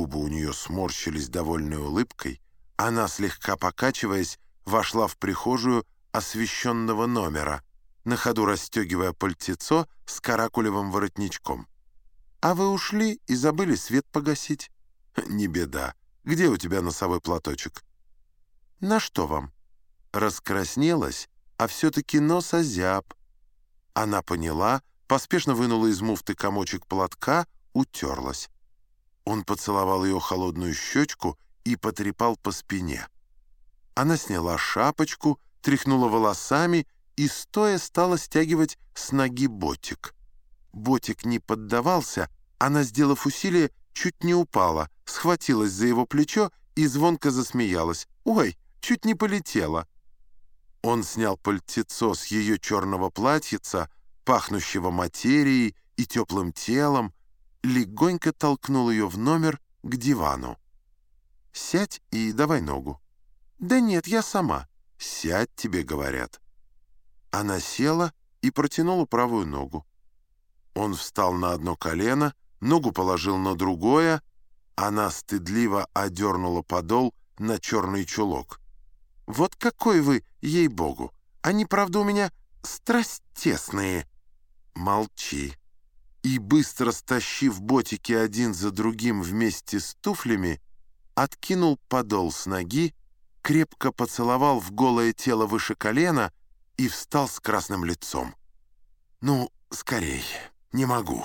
Губы у нее сморщились довольной улыбкой. Она, слегка покачиваясь, вошла в прихожую освещенного номера, на ходу расстегивая пальтецо с каракулевым воротничком. «А вы ушли и забыли свет погасить?» «Не беда. Где у тебя носовой платочек?» «На что вам?» Раскраснелась, а все-таки нос озяб. Она поняла, поспешно вынула из муфты комочек платка, утерлась. Он поцеловал ее холодную щечку и потрепал по спине. Она сняла шапочку, тряхнула волосами и стоя стала стягивать с ноги ботик. Ботик не поддавался, она, сделав усилие, чуть не упала, схватилась за его плечо и звонко засмеялась. «Ой, чуть не полетела!» Он снял пальтецо с ее черного платьица, пахнущего материей и теплым телом, легонько толкнул ее в номер к дивану. «Сядь и давай ногу». «Да нет, я сама». «Сядь, тебе говорят». Она села и протянула правую ногу. Он встал на одно колено, ногу положил на другое, она стыдливо одернула подол на черный чулок. «Вот какой вы, ей-богу! Они, правда, у меня страстесные!» «Молчи!» И, быстро стащив ботики один за другим вместе с туфлями, откинул подол с ноги, крепко поцеловал в голое тело выше колена и встал с красным лицом. «Ну, скорей, не могу».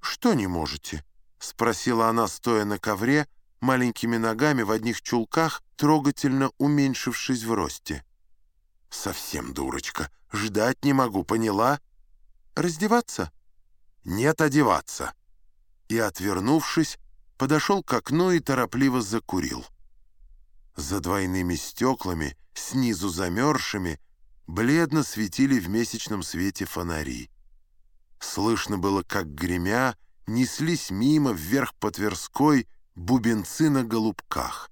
«Что не можете?» — спросила она, стоя на ковре, маленькими ногами в одних чулках, трогательно уменьшившись в росте. «Совсем дурочка. Ждать не могу, поняла?» «Раздеваться?» «Нет, одеваться». И, отвернувшись, подошел к окну и торопливо закурил. За двойными стеклами, снизу замерзшими, бледно светили в месячном свете фонари. Слышно было, как гремя, неслись мимо вверх по Тверской бубенцы на голубках.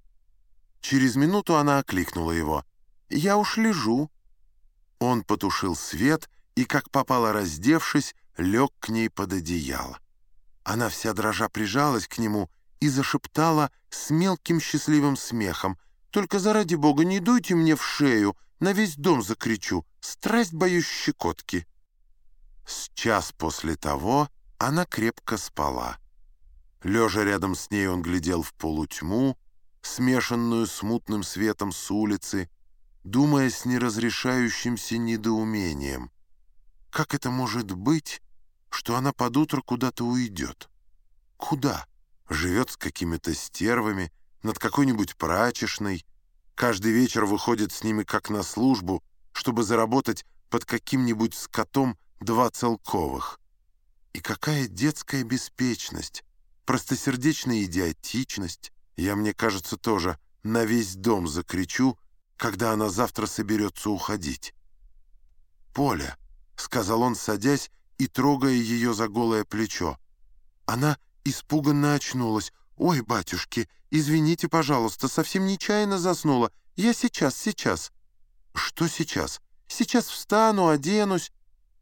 Через минуту она окликнула его. «Я уж лежу». Он потушил свет и, как попало раздевшись, лег к ней под одеяло. Она вся дрожа прижалась к нему и зашептала с мелким счастливым смехом. «Только заради бога не дуйте мне в шею, на весь дом закричу. Страсть боюсь щекотки». С час после того она крепко спала. Лежа рядом с ней он глядел в полутьму, смешанную с мутным светом с улицы, думая с неразрешающимся недоумением. Как это может быть, что она под утро куда-то уйдет? Куда? живет с какими-то стервами, над какой-нибудь прачечной, каждый вечер выходит с ними как на службу, чтобы заработать под каким-нибудь скотом два целковых. И какая детская беспечность, простосердечная идиотичность. Я, мне кажется, тоже на весь дом закричу, когда она завтра соберется уходить. «Поля», — сказал он, садясь и трогая ее за голое плечо. Она испуганно очнулась. «Ой, батюшки, извините, пожалуйста, совсем нечаянно заснула. Я сейчас, сейчас». «Что сейчас? Сейчас встану, оденусь».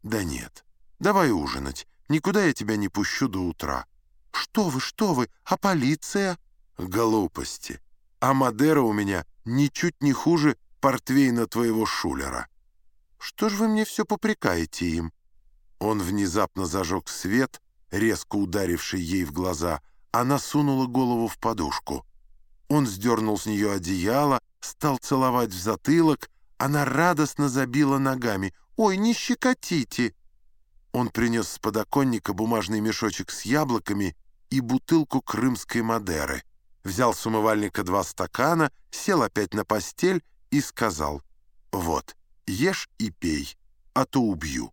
«Да нет, давай ужинать. Никуда я тебя не пущу до утра». «Что вы, что вы, а полиция?» «Глупости. А Мадера у меня ничуть не хуже портвейна твоего шулера». «Что ж вы мне все попрекаете им?» Он внезапно зажег свет резко ударивший ей в глаза, она сунула голову в подушку. Он сдернул с нее одеяло, стал целовать в затылок, она радостно забила ногами. «Ой, не щекотите!» Он принес с подоконника бумажный мешочек с яблоками и бутылку крымской Мадеры. Взял с умывальника два стакана, сел опять на постель и сказал, «Вот, ешь и пей, а то убью».